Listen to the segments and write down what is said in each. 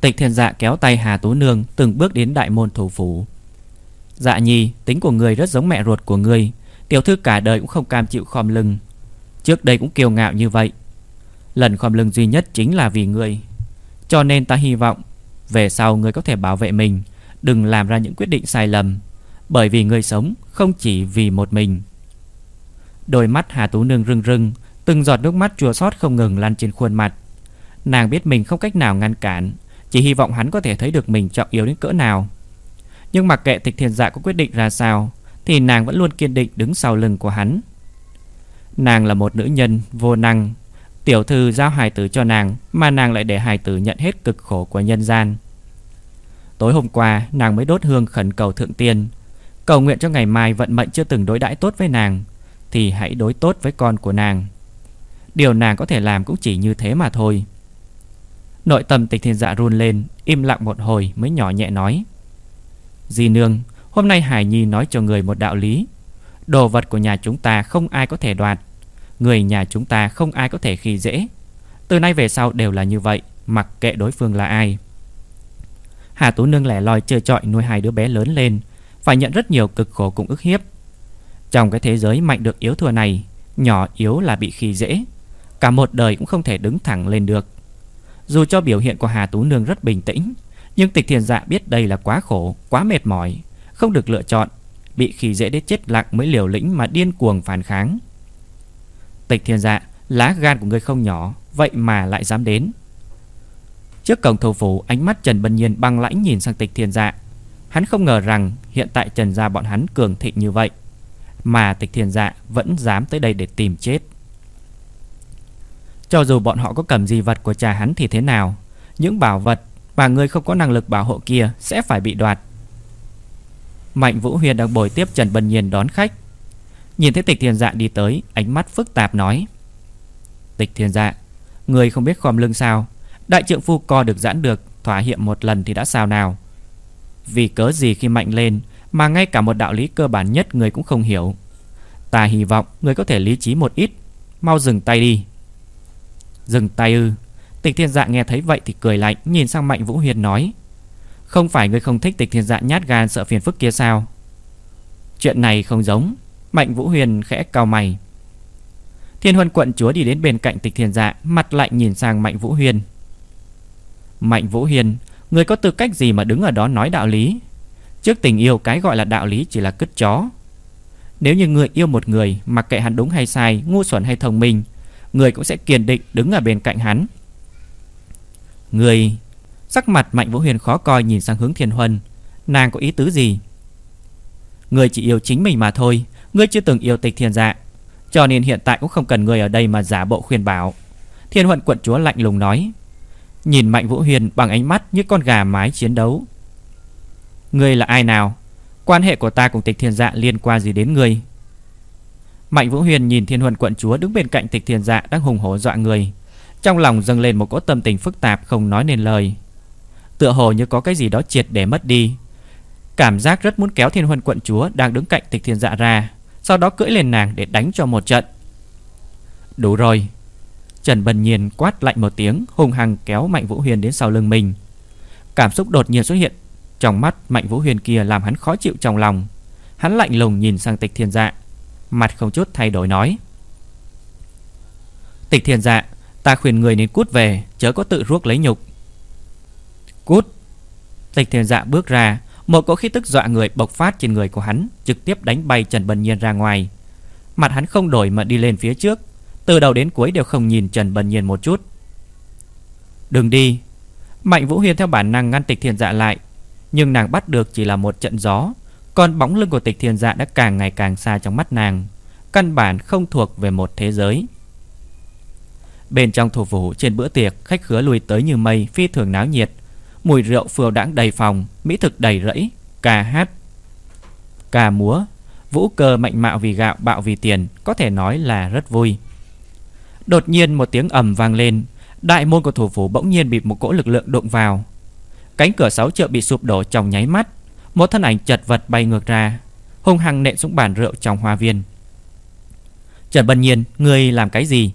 Tịch thiên dạ kéo tay Hà Tú Nương Từng bước đến đại môn thủ phủ Dạ nhi, tính của người rất giống mẹ ruột của người Tiểu thư cả đời cũng không cam chịu khom lưng. Trước đây cũng kiêu ngạo như vậy. Lần khom lưng duy nhất chính là vì người Cho nên ta hy vọng, Về sau người có thể bảo vệ mình, Đừng làm ra những quyết định sai lầm, Bởi vì người sống không chỉ vì một mình. Đôi mắt Hà Tú Nương rưng rưng, Từng giọt nước mắt chua xót không ngừng lăn trên khuôn mặt. Nàng biết mình không cách nào ngăn cản chỉ hy vọng hắn có thể thấy được mình trọng yếu đến cỡ nào. Nhưng mặc kệ tịch thiền dạ có quyết định ra sao, Thì nàng vẫn luôn kiên định đứng sau lưng của hắn. Nàng là một nữ nhân vô năng, Tiểu thư giao hài tử cho nàng Mà nàng lại để hài tử nhận hết cực khổ của nhân gian. Tối hôm qua, nàng mới đốt hương khẩn cầu thượng tiên, Cầu nguyện cho ngày mai vận mệnh chưa từng đối đãi tốt với nàng, Thì hãy đối tốt với con của nàng. Điều nàng có thể làm cũng chỉ như thế mà thôi. Nội tâm tịch thiên dạ run lên, Im lặng một hồi mới nhỏ nhẹ nói. Di nương, Hôm nay Hải Nhi nói cho người một đạo lý. Đồ vật của nhà chúng ta không ai có thể đoạt. Người nhà chúng ta không ai có thể khi dễ. Từ nay về sau đều là như vậy, Mặc kệ đối phương là ai. Hà Tú Nương lẻ loi chơi trọi nuôi hai đứa bé lớn lên, Phải nhận rất nhiều cực khổ cùng ức hiếp. Trong cái thế giới mạnh được yếu thua này, Nhỏ yếu là bị khi dễ. Cả một đời cũng không thể đứng thẳng lên được. Dù cho biểu hiện của Hà Tú Nương rất bình tĩnh, Nhưng tịch thiền dạ biết đây là quá khổ, Quá mệt mỏi, Không được lựa chọn, Bị khi dễ đến chết lặng mới liều lĩnh mà điên cuồng phản kháng. Tịch thiên dạ Lá gan của người không nhỏ, Vậy mà lại dám đến. Trước cổng thủ phủ, ánh mắt Trần Bân Nhiên băng lãnh nhìn sang tịch thiên dạ. Hắn không ngờ rằng hiện tại Trần gia bọn hắn cường thịnh như vậy, Mà tịch thiên dạ vẫn dám tới đây để tìm chết. Cho dù bọn họ có cầm gì vật của cha hắn thì thế nào, Những bảo vật mà người không có năng lực bảo hộ kia sẽ phải bị đoạt. Mạnh Vũ Huyền đang bồi tiếp Trần Bân Nhiên đón khách. Nhìn thấy tịch thiền dạ đi tới, Ánh mắt phức tạp nói, Tịch thiền dạ Người không biết khom lưng sao? Đại trượng phu co được giãn được, Thỏa hiệm một lần thì đã sao nào? Vì cớ gì khi mạnh lên Mà ngay cả một đạo lý cơ bản nhất người cũng không hiểu? Ta hy vọng người có thể lý trí một ít, Mau dừng tay đi. Dừng tay ư. Tịch thiên dạ nghe thấy vậy thì cười lạnh, Nhìn sang Mạnh Vũ Huyền nói, Không phải người không thích tịch thiên dạ nhát gan sợ phiền phức kia sao? Chuyện này không giống. Mạnh Vũ Huyền khẽ cao mày. Thiên Huân quận chúa đi đến bên cạnh tịch thiên dạ Mặt lạnh nhìn sang Mạnh Vũ Huyền. Mạnh Vũ huyền Người có tư cách gì mà đứng ở đó nói đạo lý? Trước tình yêu cái gọi là đạo lý chỉ là cứt chó. Nếu như người yêu một người Mặc kệ hắn đúng hay sai, Ngu xuẩn hay thông minh Người cũng sẽ kiên định đứng ở bên cạnh hắn. Người, Sắc mặt Mạnh Vũ Huyền khó coi nhìn sang hướng Thiên Huân. Nàng có ý tứ gì? Người chỉ yêu chính mình mà thôi Ngươi chưa từng yêu tịch thiên dạ Cho nên hiện tại cũng không cần người ở đây mà giả bộ khuyên bảo. Thiên Huân quận chúa lạnh lùng nói. Nhìn Mạnh Vũ Huyền bằng ánh mắt như con gà mái chiến đấu. Ngươi là ai nào? Quan hệ của ta cùng tịch thiên dạ liên quan gì đến ngươi Mạnh Vũ Huyền nhìn thiên huân quận chúa đứng bên cạnh tịch thiên dạ đang hùng hổ dọa người. Trong lòng dâng lên một cỗ tâm tình phức tạp không nói nên lời. Tựa hồ như có cái gì đó triệt để mất đi. Cảm giác rất muốn kéo thiên huân quận chúa đang đứng cạnh tịch thiên dạ ra, Sau đó cưỡi lên nàng để đánh cho một trận. Đủ rồi. Trần Bần Nhiên quát lạnh một tiếng Hùng hăng kéo Mạnh Vũ Huyền đến sau lưng mình. Cảm xúc đột nhiên xuất hiện Trong mắt Mạnh Vũ Huyền kia làm hắn khó chịu trong lòng. Hắn lạnh lùng nhìn sang tịch thiên dạ. Mặt không chút thay đổi nói. Tịch Thiền dạ Ta khuyên người nên cút về, Chớ có tự ruốc lấy nhục. Cút. Tịch Thiền dạ bước ra, Một cỗ khí tức dọa người bộc phát trên người của hắn, Trực tiếp đánh bay Trần Bần Nhiên ra ngoài. Mặt hắn không đổi mà đi lên phía trước, từ đầu đến cuối đều không nhìn Trần Bần Nhiên một chút. Đừng đi. Mạnh Vũ Huyên theo bản năng ngăn tịch Thiền dạ lại, Nhưng nàng bắt được chỉ là một trận gió. Còn bóng lưng của tịch thiên dạ đã càng ngày càng xa trong mắt nàng. Căn bản không thuộc về một thế giới. Bên trong thủ phủ, trên bữa tiệc, Khách khứa lùi tới như mây, Phi thường náo nhiệt. Mùi rượu phiêu đãng đầy phòng, Mỹ thực đầy rẫy, Ca hát, Ca múa. Vũ cơ mạnh mạo vì gạo, bạo vì tiền, Có thể nói là rất vui. Đột nhiên một tiếng ầm vang lên. Đại môn của thủ phủ bỗng nhiên bị một cỗ lực lượng đụng vào. Cánh cửa sáu chợ bị sụp đổ trong nháy mắt. Một thân ảnh chật vật bay ngược ra, Hung hăng nện xuống bàn rượu trong hoa viên. Trần Bân Nhiên, Ngươi làm cái gì?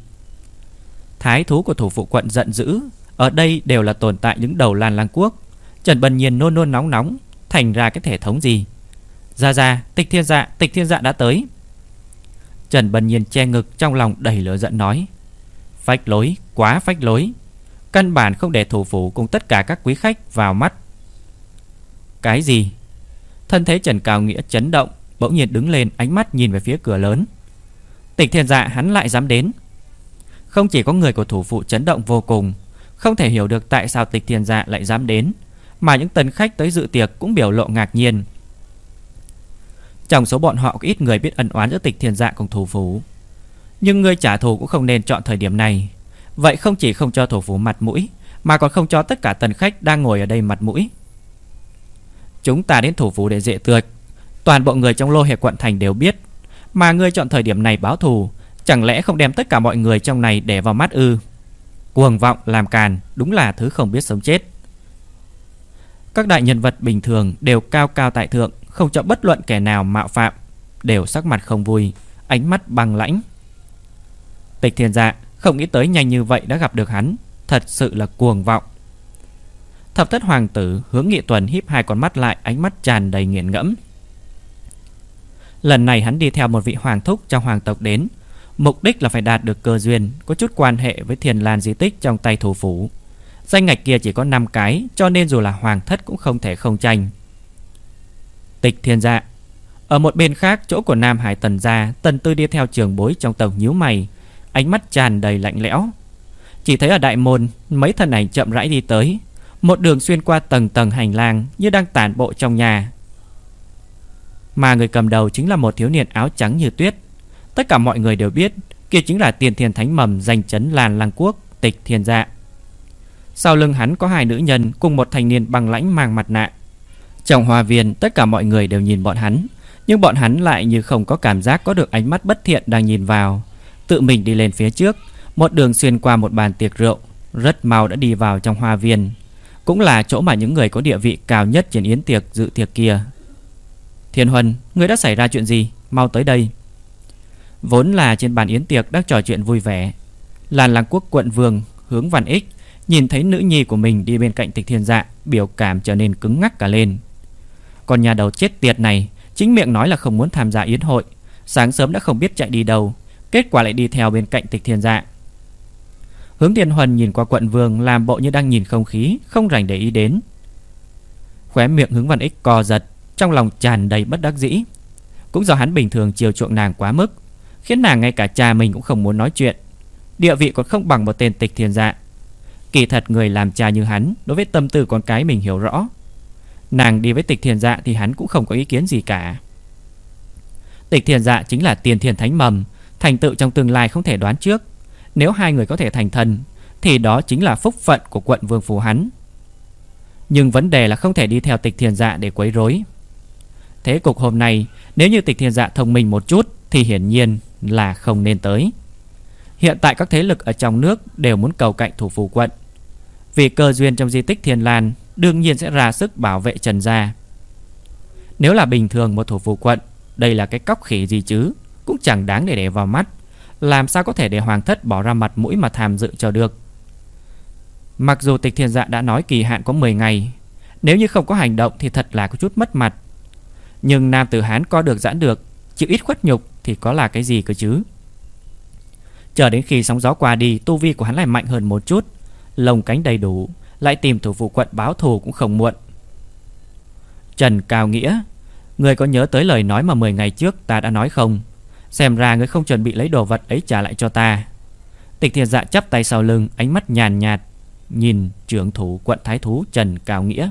Thái thú của thủ phủ quận giận dữ, Ở đây đều là tồn tại những đầu Lan Lang Quốc. Trần Bân Nhiên nôn nôn nóng nóng, Thành ra cái thể thống gì? Ra ra, tịch thiên dạ tịch thiên dạ đã tới. Trần Bân Nhiên che ngực Trong lòng đầy lửa giận nói, Phách lối, quá phách lối. Căn bản không để thủ phủ cùng tất cả các quý khách vào mắt. Cái gì? Thân thế Trần Cao Nghĩa chấn động, Bỗng nhiên đứng lên, ánh mắt nhìn về phía cửa lớn. Tịch thiên dạ hắn lại dám đến. Không chỉ có người của thủ phụ chấn động vô cùng, Không thể hiểu được tại sao tịch thiên dạ lại dám đến, Mà những tân khách tới dự tiệc cũng biểu lộ ngạc nhiên. Trong số bọn họ có ít người biết ân oán giữa tịch thiên dạ cùng thủ phủ. Nhưng người trả thù cũng không nên chọn thời điểm này. Vậy không chỉ không cho thủ phủ mặt mũi, Mà còn không cho tất cả tần khách đang ngồi ở đây mặt mũi. Chúng ta đến thủ phủ để dễ tược Toàn bộ người trong lô hệ quận thành đều biết. Mà ngươi chọn thời điểm này báo thù, Chẳng lẽ không đem tất cả mọi người trong này để vào mắt ư? Cuồng vọng làm càn Đúng là thứ không biết sống chết. Các đại nhân vật bình thường Đều cao cao tại thượng, Không cho bất luận kẻ nào mạo phạm, Đều sắc mặt không vui, Ánh mắt băng lãnh. Tịch thiên dạ không nghĩ tới nhanh như vậy đã gặp được hắn, Thật sự là cuồng vọng. Thập thất hoàng tử hướng nghị tuần híp hai con mắt lại, Ánh mắt tràn đầy nghiền ngẫm. Lần này hắn đi theo một vị hoàng thúc trong hoàng tộc đến. Mục đích là phải đạt được cơ duyên, Có chút quan hệ với thiền lan di tích trong tay thủ phủ. Danh ngạch kia chỉ có 5 cái, Cho nên dù là hoàng thất cũng không thể không tranh. Tịch thiên dạ Ở một bên khác chỗ của Nam Hải Tần gia, Tần tư đi theo trường bối trong tộc nhíu mày, Ánh mắt tràn đầy lạnh lẽo. Chỉ thấy ở đại môn, Mấy thân ảnh chậm rãi đi tới một đường xuyên qua tầng tầng hành lang Như đang tản bộ trong nhà. Mà người cầm đầu chính là một thiếu niên áo trắng như tuyết. Tất cả mọi người đều biết, Kia chính là tiền thiền thánh mầm danh chấn làn lăng quốc, Tịch thiền dạ. Sau lưng hắn có hai nữ nhân Cùng một thanh niên bằng lãnh mang mặt nạ. Trong hòa viên, tất cả mọi người đều nhìn bọn hắn, Nhưng bọn hắn lại như không có cảm giác Có được ánh mắt bất thiện đang nhìn vào. Tự mình đi lên phía trước, Một đường xuyên qua một bàn tiệc rượu, Rất mau đã đi vào trong hoa viên. Cũng là chỗ mà những người có địa vị cao nhất Trên yến tiệc dự tiệc kia. Thiên Huân, ngươi đã xảy ra chuyện gì? Mau tới đây. Vốn là trên bàn yến tiệc đang trò chuyện vui vẻ. Làn làng quốc quận vương Hướng Văn Ích Nhìn thấy nữ nhi của mình đi bên cạnh tịch thiên dạ Biểu cảm trở nên cứng ngắc cả lên. Còn nhà đầu chết tiệt này, Chính miệng nói là không muốn tham gia yến hội, Sáng sớm đã không biết chạy đi đâu, Kết quả lại đi theo bên cạnh tịch thiên dạ. Hướng Thiên Huân nhìn qua quận vương, Làm bộ như đang nhìn không khí, Không rảnh để ý đến. Khóe miệng hướng văn ích co giật, Trong lòng tràn đầy bất đắc dĩ. Cũng do hắn bình thường chiều chuộng nàng quá mức, Khiến nàng ngay cả cha mình cũng không muốn nói chuyện. Địa vị còn không bằng một tên tịch thiên dạ. Kỳ thật người làm cha như hắn, Đối với tâm tư con cái mình hiểu rõ. Nàng đi với tịch thiên dạ Thì hắn cũng không có ý kiến gì cả. Tịch thiên dạ chính là tiền thiên thánh mầm, Thành tựu trong tương lai không thể đoán trước. Nếu hai người có thể thành thần, Thì đó chính là phúc phận của quận vương phù hắn. Nhưng vấn đề là không thể đi theo tịch thiền dạ để quấy rối. Thế cục hôm nay, Nếu như tịch thiền dạ thông minh một chút, Thì hiển nhiên là không nên tới. Hiện tại các thế lực ở trong nước Đều muốn cầu cạnh thủ phủ quận. Vì cơ duyên trong di tích Thiên Lan Đương nhiên sẽ ra sức bảo vệ Trần Gia. Nếu là bình thường một thủ phủ quận, Đây là cái cóc khỉ gì chứ, cũng chẳng đáng để để vào mắt. Làm sao có thể để hoàng thất bỏ ra mặt mũi mà tham dự cho được? Mặc dù tịch thiên dạ đã nói kỳ hạn có 10 ngày, Nếu như không có hành động thì thật là có chút mất mặt. Nhưng nam tử Hán có được giãn được, Chịu ít khuất nhục thì có là cái gì cơ chứ? Chờ đến khi sóng gió qua đi, Tu vi của hắn lại mạnh hơn một chút Lồng cánh đầy đủ, Lại tìm thủ vụ quận báo thù cũng không muộn. Trần Cao Nghĩa, Người có nhớ tới lời nói mà 10 ngày trước ta đã nói không? Xem ra người không chuẩn bị lấy đồ vật ấy trả lại cho ta. Tịch thiệt dạ chắp tay sau lưng, Ánh mắt nhàn nhạt, Nhìn trưởng thủ quận thái thú Trần Cao Nghĩa.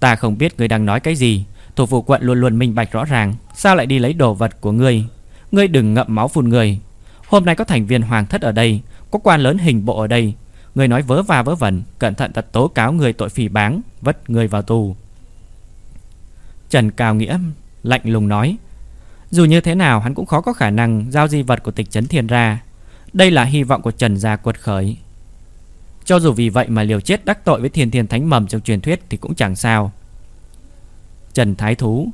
Ta không biết người đang nói cái gì, Thủ phủ quận luôn luôn minh bạch rõ ràng, Sao lại đi lấy đồ vật của ngươi? Ngươi đừng ngậm máu phun người. Hôm nay có thành viên hoàng thất ở đây, Có quan lớn hình bộ ở đây. Người nói vớ va vớ vẩn, Cẩn thận tật tố cáo người tội phỉ báng, Vất người vào tù. Trần Cao Nghĩa lạnh lùng nói dù như thế nào, hắn cũng khó có khả năng giao di vật của tịch chấn thiên ra. Đây là hy vọng của Trần Gia quật khởi. Cho dù vì vậy mà liều chết đắc tội với thiên thiên thánh mầm trong truyền thuyết thì cũng chẳng sao. Trần Thái Thú,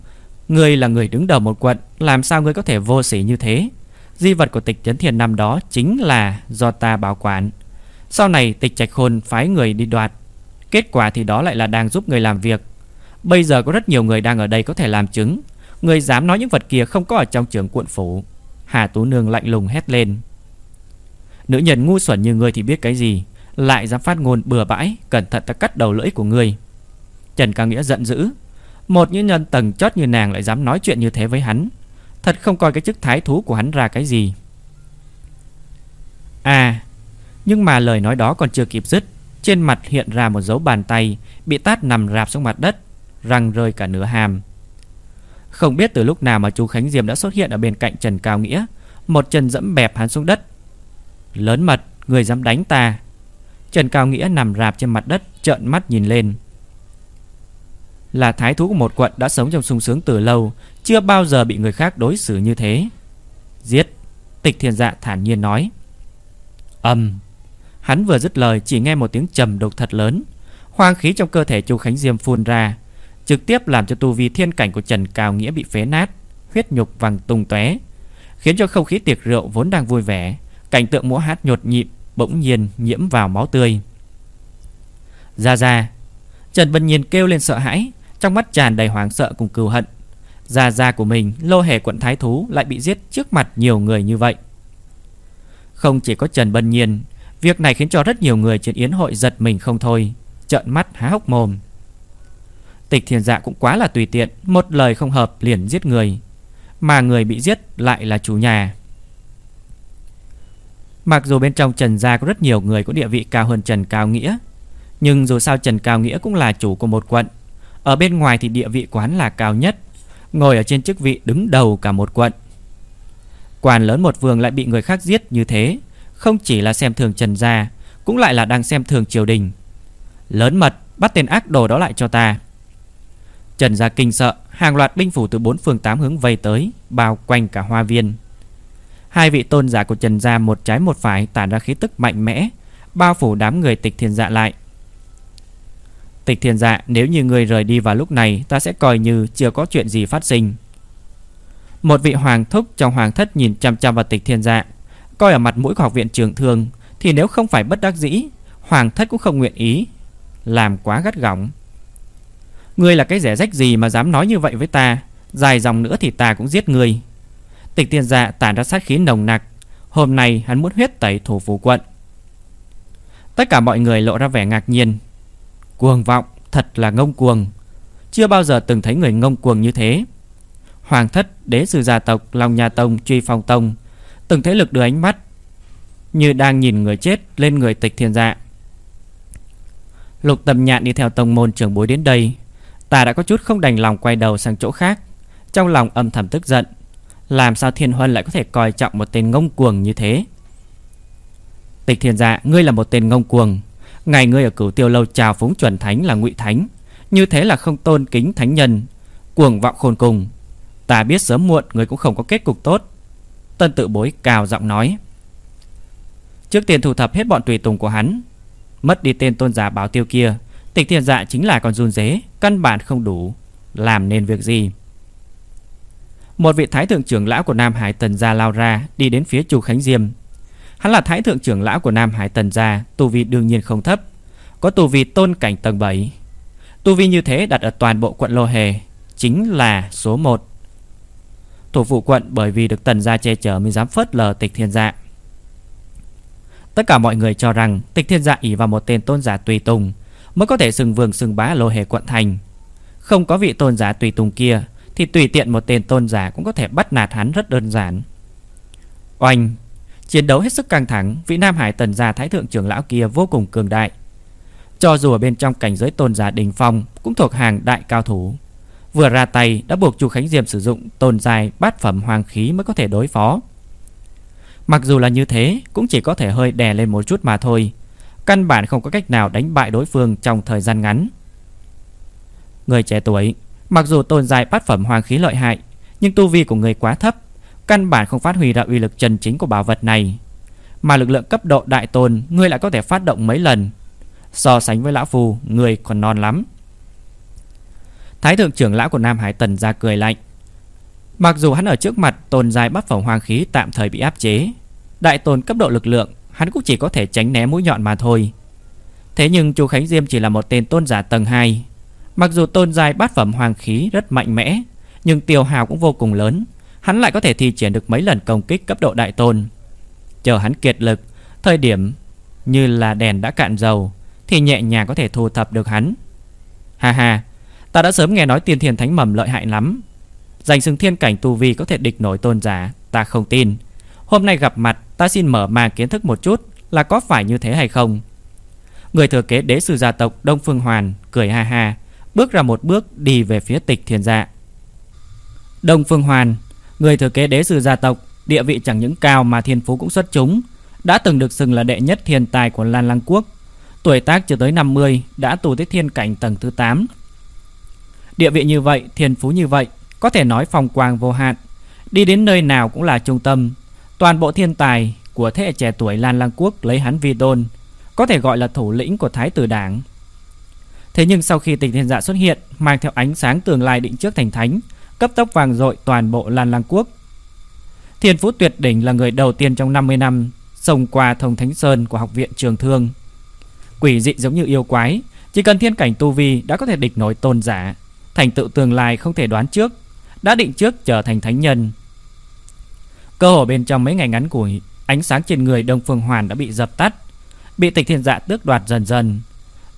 Ngươi là người đứng đầu một quận, Làm sao ngươi có thể vô sỉ như thế? Di vật của tịch chấn thiên năm đó Chính là do ta bảo quản. Sau này tịch trạch khôn phái người đi đoạt. Kết quả thì đó lại là đang giúp người làm việc. Bây giờ có rất nhiều người đang ở đây có thể làm chứng. Người dám nói những vật kia không có ở trong trường quận phủ. Hà Tú Nương lạnh lùng hét lên. Nữ nhân ngu xuẩn như ngươi thì biết cái gì? Lại dám phát ngôn bừa bãi, Cẩn thận ta cắt đầu lưỡi của ngươi. Trần Cao Nghĩa giận dữ. Một những nhân tầng chót như nàng lại dám nói chuyện như thế với hắn. Thật không coi cái chức thái thú của hắn ra cái gì. À Nhưng mà lời nói đó còn chưa kịp dứt, Trên mặt hiện ra một dấu bàn tay Bị tát nằm rạp xuống mặt đất, Răng rơi cả nửa hàm. Không biết từ lúc nào mà chú Khánh Diệm đã xuất hiện Ở bên cạnh Trần Cao Nghĩa. Một chân dẫm bẹp hắn xuống đất. Lớn mật, Người dám đánh ta. Trần Cao Nghĩa nằm rạp trên mặt đất, Trợn mắt nhìn lên. Là thái thú của một quận đã sống trong sung sướng từ lâu, Chưa bao giờ bị người khác đối xử như thế. Giết, Tịch thiên dạ thản nhiên nói. Âm Hắn vừa dứt lời, chỉ nghe một tiếng trầm đục thật lớn. Hoang khí trong cơ thể chú Khánh Diêm phun ra. Trực tiếp làm cho tu vi thiên cảnh của Trần Cao Nghĩa bị phế nát, Huyết nhục vàng tung tóe, Khiến cho không khí tiệc rượu vốn đang vui vẻ, Cảnh tượng múa hát nhột nhịp, Bỗng nhiên nhiễm vào máu tươi. Ra ra, Trần Vân Nhiên kêu lên sợ hãi, Trong mắt tràn đầy hoảng sợ cùng cừu hận. Gia gia của mình, lô hề quận thái thú Lại bị giết trước mặt nhiều người như vậy. Không chỉ có Trần Bân Nhiên, Việc này khiến cho rất nhiều người trên yến hội giật mình không thôi, Trợn mắt há hốc mồm. Tịch thiền dạ cũng quá là tùy tiện, Một lời không hợp liền giết người. Mà người bị giết lại là chủ nhà. Mặc dù bên trong Trần Gia có rất nhiều người có địa vị cao hơn Trần Cao Nghĩa, Nhưng dù sao Trần Cao Nghĩa cũng là chủ của một quận. Ở bên ngoài thì địa vị quán là cao nhất, Ngồi ở trên chức vị đứng đầu cả một quận. Quản lớn một vườn lại bị người khác giết như thế, Không chỉ là xem thường Trần Gia, Cũng lại là đang xem thường triều đình. Lớn mật, bắt tên ác đồ đó lại cho ta. Trần Gia kinh sợ Hàng loạt binh phủ từ bốn phương tám hướng vây tới Bao quanh cả hoa viên Hai vị tôn giả của Trần Gia một trái một phải tản ra khí tức mạnh mẽ, bao phủ đám người tịch thiên dạ lại. Tịch thiên dạ nếu như người rời đi vào lúc này ta sẽ coi như chưa có chuyện gì phát sinh. Một vị hoàng thúc trong hoàng thất nhìn chăm chăm vào tịch thiên dạ, coi ở mặt mũi của học viện trường thương thì nếu không phải bất đắc dĩ, hoàng thất cũng không nguyện ý. Làm quá gắt gỏng. Ngươi là cái rẻ rách gì mà dám nói như vậy với ta, dài dòng nữa thì ta cũng giết ngươi. Tịch tiền dạ tản ra sát khí nồng nặc. Hôm nay hắn muốn huyết tẩy thủ phủ quận. Tất cả mọi người lộ ra vẻ ngạc nhiên. Cuồng vọng Thật là ngông cuồng. Chưa bao giờ từng thấy người ngông cuồng như thế. Hoàng thất, đế sư gia tộc lòng nhà Tông, Truy Phong Tông Từng thế lực đưa ánh mắt Như đang nhìn người chết lên người tịch thiên dạ Lục tầm nhạn đi theo tông môn trưởng bối đến đây. Ta đã có chút không đành lòng quay đầu sang chỗ khác. Trong lòng âm thầm tức giận. Làm sao Thiên Huân lại có thể coi trọng một tên ngông cuồng như thế? Tịch thiên dạ Ngươi là một tên ngông cuồng. Ngày ngươi ở cửu tiêu lâu chào phúng chuẩn thánh là ngụy thánh. Như thế là không tôn kính thánh nhân. Cuồng vọng khôn cùng. Ta biết sớm muộn ngươi cũng không có kết cục tốt. Tân tự bối cao giọng nói. Trước tiên thu thập hết bọn tùy tùng của hắn. Mất đi tên tôn giả bảo tiêu kia. Tịch thiên dạ chính là con run dế Căn bản không đủ Làm nên việc gì một vị thái thượng trưởng lão của Nam Hải Tần gia lao ra, đi đến phía Chu Khánh Diêm. Hắn là thái thượng trưởng lão của Nam Hải Tần gia, tu vi đương nhiên không thấp, có tu vi tôn cảnh tầng 7. Tu vi như thế đặt ở toàn bộ quận Lô Hề chính là số 1. Thủ phụ quận bởi vì được Tần gia che chở mới dám phớt lờ Tịch Thiên Dạ. Tất cả mọi người cho rằng Tịch Thiên Dạ ỷ vào một tên tôn giả tùy tùng mới có thể sừng vương sừng bá Lô Hề quận thành. Không có vị tôn giả tùy tùng kia thì tùy tiện một tên tôn giả cũng có thể bắt nạt hắn rất đơn giản. Oanh, chiến đấu hết sức căng thẳng, vị Nam Hải tần gia thái thượng trưởng lão kia vô cùng cường đại. Cho dù ở bên trong cảnh giới tôn giả đỉnh phong cũng thuộc hàng đại cao thủ. Vừa ra tay đã buộc Chu Khánh diệm sử dụng tôn dài bát phẩm hoàng khí mới có thể đối phó. Mặc dù là như thế, cũng chỉ có thể hơi đè lên một chút mà thôi. Căn bản không có cách nào đánh bại đối phương trong thời gian ngắn. Người trẻ tuổi, Mặc dù tồn dài bát phẩm hoàng khí lợi hại, Nhưng tu vi của người quá thấp, Căn bản không phát huy ra uy lực chân chính của bảo vật này. Mà lực lượng cấp độ đại tôn Ngươi lại có thể phát động mấy lần. So sánh với lão phù Ngươi còn non lắm. Thái thượng trưởng lão của Nam Hải Tần ra cười lạnh. Mặc dù hắn ở trước mặt tồn dài bát phẩm hoàng khí tạm thời bị áp chế, Đại tôn cấp độ lực lượng Hắn cũng chỉ có thể tránh né mũi nhọn mà thôi. Thế nhưng Chu Khánh Diêm chỉ là một tên tôn giả tầng 2 Mặc dù tôn giai bát phẩm hoàng khí rất mạnh mẽ, Nhưng tiêu hào cũng vô cùng lớn. Hắn lại có thể thi triển được mấy lần công kích cấp độ đại tôn. Chờ hắn kiệt lực, Thời điểm như là đèn đã cạn dầu, Thì nhẹ nhàng có thể thu thập được hắn. Ha ha, Ta đã sớm nghe nói tiên thiên thánh mầm lợi hại lắm. Giành xưng thiên cảnh tu vi có thể địch nổi tôn giả, Ta không tin. Hôm nay gặp mặt ta xin mở màn kiến thức một chút Là có phải như thế hay không? Người thừa kế đế sư gia tộc Đông Phương Hoàn Cười ha ha, Bước ra một bước đi về phía tịch thiên dạ. Đông Phương Hoàn, Người thừa kế đế sư gia tộc, Địa vị chẳng những cao mà thiên phú cũng xuất chúng, Đã từng được xưng là đệ nhất thiên tài của Lan Lăng Quốc, Tuổi tác chưa tới 50 Đã tù tới thiên cảnh tầng thứ 8 Địa vị như vậy, Thiên phú như vậy, Có thể nói phong quang vô hạn, Đi đến nơi nào cũng là trung tâm Toàn bộ thiên tài của thế hệ trẻ tuổi Lan Lăng Quốc lấy hắn vi tôn, Có thể gọi là thủ lĩnh của Thái tử Đảng. Thế nhưng sau khi tịch thiên dạ xuất hiện, Mang theo ánh sáng tương lai định trước thành thánh, Cấp tốc vàng dội toàn bộ Lan Lăng Quốc. Thiên Phú Tuyệt Đỉnh là người đầu tiên trong 50 năm Xông qua thông thánh sơn của học viện trường thương. Quỷ dị giống như yêu quái, Chỉ cần thiên cảnh tu vi đã có thể địch nổi tôn giả, Thành tựu tương lai không thể đoán trước, Đã định trước trở thành thánh nhân. Cơ hồ bên trong mấy ngày ngắn ngủi, Ánh sáng trên người Đông Phương Hoàn đã bị dập tắt, Bị tịch thiên dạ tước đoạt dần dần.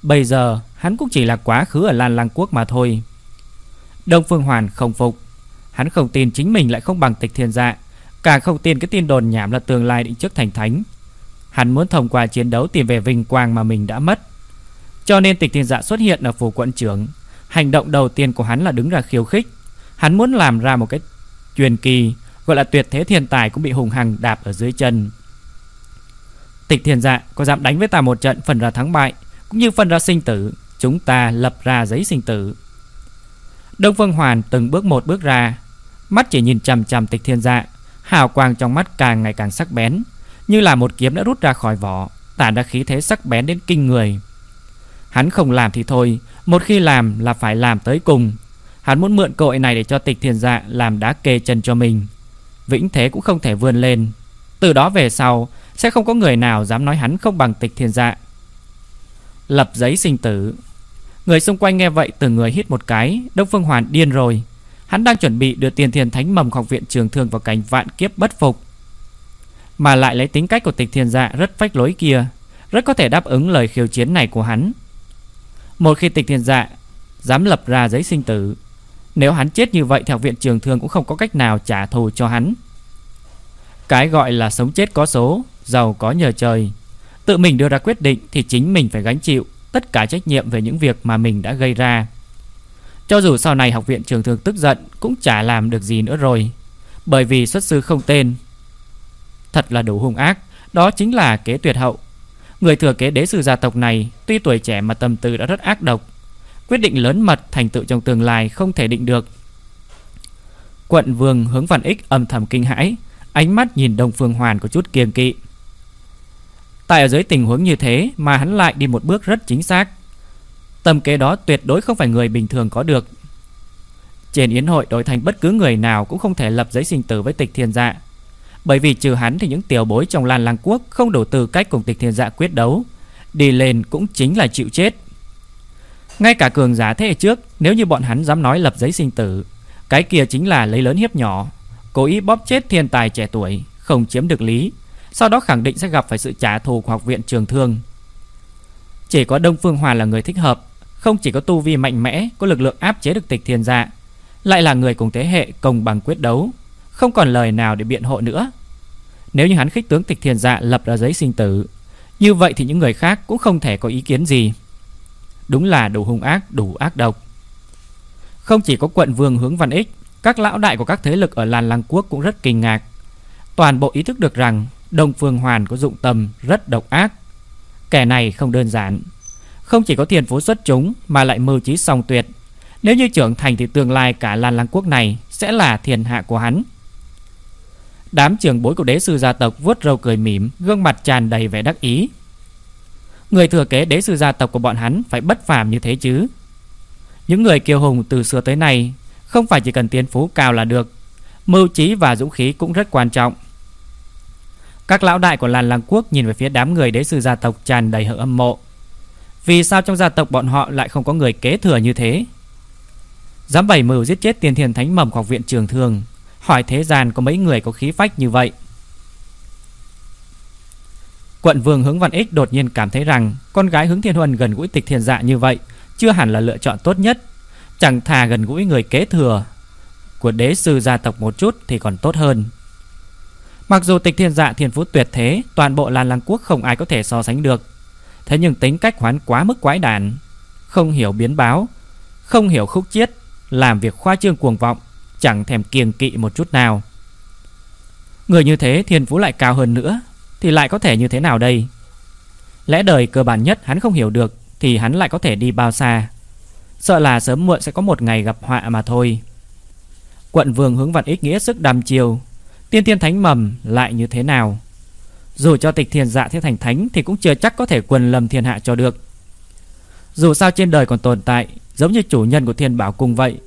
Bây giờ, hắn cũng chỉ là quá khứ ở Lan Lăng Quốc mà thôi. Đông Phương Hoàn không phục. Hắn không tin chính mình lại không bằng tịch thiên dạ Càng không tin cái tin đồn nhảm là tương lai định trước thành thánh. Hắn muốn thông qua chiến đấu tìm về vinh quang mà mình đã mất. Cho nên tịch thiên dạ xuất hiện ở phủ quận trưởng. Hành động đầu tiên của hắn là đứng ra khiêu khích. Hắn muốn làm ra một cái truyền kỳ Gọi là tuyệt thế thiên tài cũng bị hùng hằng đạp ở dưới chân. Tịch thiên dạ có dám đánh với ta một trận phần ra thắng bại, Cũng như phần ra sinh tử, Chúng ta lập ra giấy sinh tử. Đông Phương Hoàn từng bước một bước ra, Mắt chỉ nhìn chằm chằm tịch thiên dạ Hào quang trong mắt càng ngày càng sắc bén, Như là một kiếm đã rút ra khỏi vỏ, Tản ra khí thế sắc bén đến kinh người. Hắn không làm thì thôi, Một khi làm là phải làm tới cùng. Hắn muốn mượn cơ hội này để cho tịch thiên dạ Làm đá kê chân cho mình. Vĩnh thế cũng không thể vươn lên. Từ đó về sau, Sẽ không có người nào dám nói hắn không bằng tịch thiên dạ. Lập giấy sinh tử. Người xung quanh nghe vậy từng người hít một cái, Đông Phương Hoàn điên rồi. Hắn đang chuẩn bị đưa tiền thiền thánh mầm học viện trường thương vào cảnh vạn kiếp bất phục. Mà lại lấy tính cách của tịch thiên dạ rất phách lối kia, Rất có thể đáp ứng lời khiêu chiến này của hắn. Một khi tịch thiên dạ Dám lập ra giấy sinh tử nếu hắn chết như vậy thì học viện trường thương cũng không có cách nào trả thù cho hắn. Cái gọi là sống chết có số, Giàu có nhờ trời. Tự mình đưa ra quyết định thì chính mình phải gánh chịu Tất cả trách nhiệm về những việc mà mình đã gây ra. Cho dù sau này học viện trường thường tức giận, Cũng chả làm được gì nữa rồi, Bởi vì xuất sư không tên. Thật là đủ hung ác, Đó chính là kế tuyệt hậu. Người thừa kế đế sư gia tộc này, Tuy tuổi trẻ mà tâm tư đã rất ác độc Quyết định lớn mật thành tựu trong tương lai Không thể định được. Quận vương hướng văn ích âm thầm kinh hãi, Ánh mắt nhìn Đông Phương Hoàn có chút kiêng kỵ. Tại ở dưới tình huống như thế Mà hắn lại đi một bước rất chính xác. Tâm kế đó tuyệt đối không phải người bình thường có được. Trên yến hội đổi thành bất cứ người nào Cũng không thể lập giấy sinh tử với tịch thiên dạ. Bởi vì trừ hắn thì những tiểu bối trong Lan Lăng Quốc Không đủ tư cách cùng tịch thiên dạ quyết đấu. Đi lên cũng chính là chịu chết. Ngay cả cường giả thế hệ trước, Nếu như bọn hắn dám nói lập giấy sinh tử, Cái kia chính là lấy lớn hiếp nhỏ, Cố ý bóp chết thiên tài trẻ tuổi, Không chiếm được lý, Sau đó khẳng định sẽ gặp phải sự trả thù của học viện trường thương. Chỉ có Đông Phương Hòa là người thích hợp, không chỉ có tu vi mạnh mẽ, Có lực lượng áp chế được tịch thiên dạ Lại là người cùng thế hệ công bằng quyết đấu, Không còn lời nào để biện hộ nữa. Nếu như hắn khích tướng tịch thiên dạ Lập ra giấy sinh tử, Như vậy thì những người khác cũng không thể có ý kiến gì. Đúng là đủ hung ác, Đủ ác độc. Không chỉ có quận vương hướng văn ích, Các lão đại của các thế lực ở làn Lăng Quốc cũng rất kinh ngạc. Toàn bộ ý thức được rằng Đông Phương Hoàn có dụng tâm rất độc ác. Kẻ này không đơn giản. Không chỉ có tiền phú xuất chúng Mà lại mưu trí song tuyệt. Nếu như trưởng thành thì tương lai cả làn Lăng Quốc này Sẽ là thiên hạ của hắn. Đám trưởng bối của đế sư gia tộc vuốt râu cười mỉm, Gương mặt tràn đầy vẻ đắc ý. Người thừa kế đế sư gia tộc của bọn hắn Phải bất phàm như thế chứ Những người kiêu hùng từ xưa tới nay Không phải chỉ cần tiền phú cao là được, Mưu trí và dũng khí cũng rất quan trọng Các lão đại của làn làng quốc nhìn về phía đám người đế sư gia tộc tràn đầy hận âm mộ. Vì sao trong gia tộc bọn họ lại không có người kế thừa như thế? Dám bảy mưu giết chết tiền thiền thánh mầm học viện trường thường, Hỏi thế gian có mấy người có khí phách như vậy Quận vương hướng văn ích đột nhiên cảm thấy rằng Con gái hướng thiên huân gần gũi tịch Thiên dạ như vậy, Chưa hẳn là lựa chọn tốt nhất. Chẳng thà gần gũi người kế thừa Của đế sư gia tộc một chút thì còn tốt hơn. Mặc dù tịch thiên dạ thiên phú tuyệt thế, Toàn bộ làn Lăng Quốc không ai có thể so sánh được. Thế nhưng tính cách hoán quá mức quái đản, Không hiểu biến báo, Không hiểu khúc chiết, Làm việc khoa trương cuồng vọng, Chẳng thèm kiêng kỵ một chút nào. Người như thế thiên phú lại cao hơn nữa thì lại có thể như thế nào đây? Lẽ đời cơ bản nhất hắn không hiểu được Thì hắn lại có thể đi bao xa? Sợ là sớm muộn sẽ có một ngày gặp họa mà thôi. Quận vương hướng vạn ích nghĩa sức đàm chiều. Tiên tiên thánh mầm lại như thế nào? Dù cho tịch thiền dạ thế thành thánh Thì cũng chưa chắc có thể quần lầm thiên hạ cho được. Dù sao trên đời còn tồn tại, Giống như chủ nhân của thiên bảo cung vậy,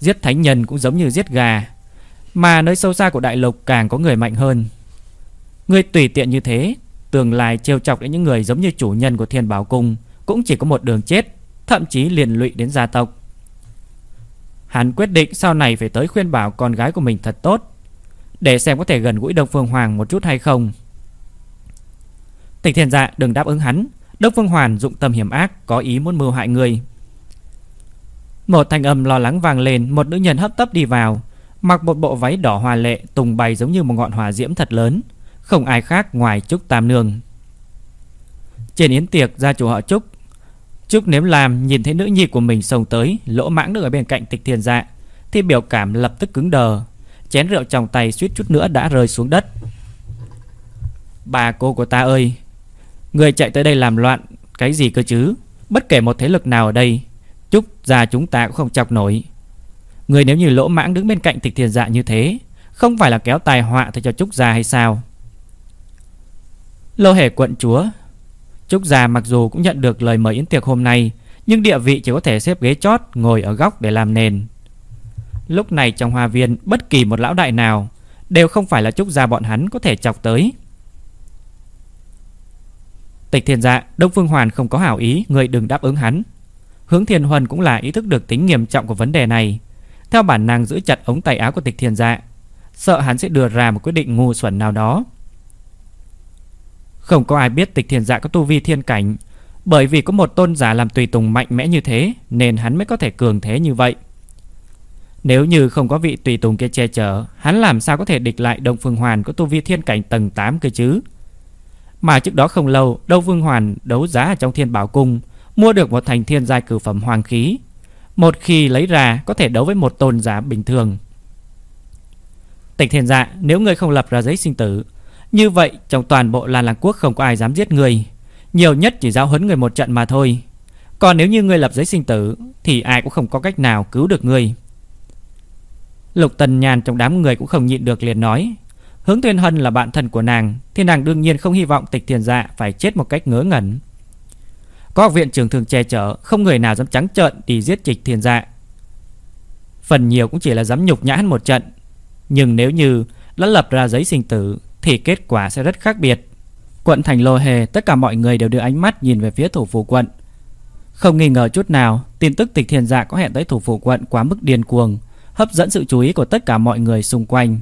Giết thánh nhân cũng giống như giết gà. Mà nơi sâu xa của đại lục càng có người mạnh hơn. Người tùy tiện như thế, Tương lai trêu chọc đến những người giống như chủ nhân của thiên bảo cung Cũng chỉ có một đường chết, Thậm chí liền lụy đến gia tộc. Hắn quyết định sau này phải tới khuyên bảo con gái của mình thật tốt, Để xem có thể gần gũi Đông Phương Hoàng một chút hay không. Tịch thiên dạ đừng đáp ứng hắn, Đông Phương Hoàn dụng tâm hiểm ác, Có ý muốn mưu hại người. Một thanh âm lo lắng vang lên, Một nữ nhân hấp tấp đi vào, Mặc một bộ váy đỏ hoa lệ Tùng bay giống như một ngọn hỏa diễm thật lớn. Không ai khác ngoài Trúc Tam Nương. Trên yến tiệc, gia chủ họ Trúc Trúc nếm làm, nhìn thấy nữ nhi của mình xông tới, Lỗ mãng đứng ở bên cạnh tịch thiên dạ Thì biểu cảm lập tức cứng đờ. Chén rượu trong tay suýt chút nữa đã rơi xuống đất. Bà cô của ta ơi, Người chạy tới đây làm loạn, Cái gì cơ chứ? Bất kể một thế lực nào ở đây, Trúc gia chúng ta cũng không chọc nổi. Người nếu như lỗ mãng đứng bên cạnh tịch thiên dạ như thế, Không phải là kéo tài họa thôi cho Trúc gia hay sao? Lô hề quận chúa. Trúc già mặc dù cũng nhận được lời mời yến tiệc hôm nay, Nhưng địa vị chỉ có thể xếp ghế chót, Ngồi ở góc để làm nền. Lúc này trong hoa viên, Bất kỳ một lão đại nào Đều không phải là Trúc gia bọn hắn có thể chọc tới. Tịch thiên dạ Đông Phương Hoàn không có hảo ý, Người đừng đáp ứng hắn. Hướng thiên huân cũng là ý thức được tính nghiêm trọng của vấn đề này. Theo bản năng giữ chặt ống tay áo của tịch thiên dạ Sợ hắn sẽ đưa ra một quyết định ngu xuẩn nào đó. Không có ai biết tịch thiền dạ có tu vi thiên cảnh. Bởi vì có một tôn giả làm tùy tùng mạnh mẽ như thế, Nên hắn mới có thể cường thế như vậy. Nếu như không có vị tùy tùng kia che chở, Hắn làm sao có thể địch lại Đông Phương Hoàn Có tu vi thiên cảnh tầng 8 cơ chứ? Mà trước đó không lâu Đông Phương Hoàn đấu giá ở trong thiên bảo cung, Mua được một thành thiên giai cử phẩm hoàng khí. Một khi lấy ra, Có thể đấu với một tôn giả bình thường. Tịch thiền dạ Nếu ngươi không lập ra giấy sinh tử như vậy, trong toàn bộ làng Làng Quốc Không có ai dám giết người. Nhiều nhất chỉ giáo huấn người một trận mà thôi. Còn nếu như ngươi lập giấy sinh tử, Thì ai cũng không có cách nào cứu được ngươi Lục Tần Nhàn trong đám người cũng không nhịn được liền nói, Hướng Tuyên Hân là bạn thân của nàng, Thì nàng đương nhiên không hy vọng tịch thiền dạ Phải chết một cách ngớ ngẩn. Có học viện trường thường che chở, Không người nào dám trắng trợn đi giết trịch thiền dạ. Phần nhiều cũng chỉ là dám nhục nhã hắn một trận. Nhưng nếu như đã lập ra giấy sinh tử thì kết quả sẽ rất khác biệt Quận thành lô hề Tất cả mọi người đều đưa ánh mắt nhìn về phía thủ phủ quận Không nghi ngờ chút nào Tin tức tịch thiền dạ có hẹn tới thủ phủ quận Quá mức điên cuồng hấp dẫn sự chú ý của tất cả mọi người xung quanh.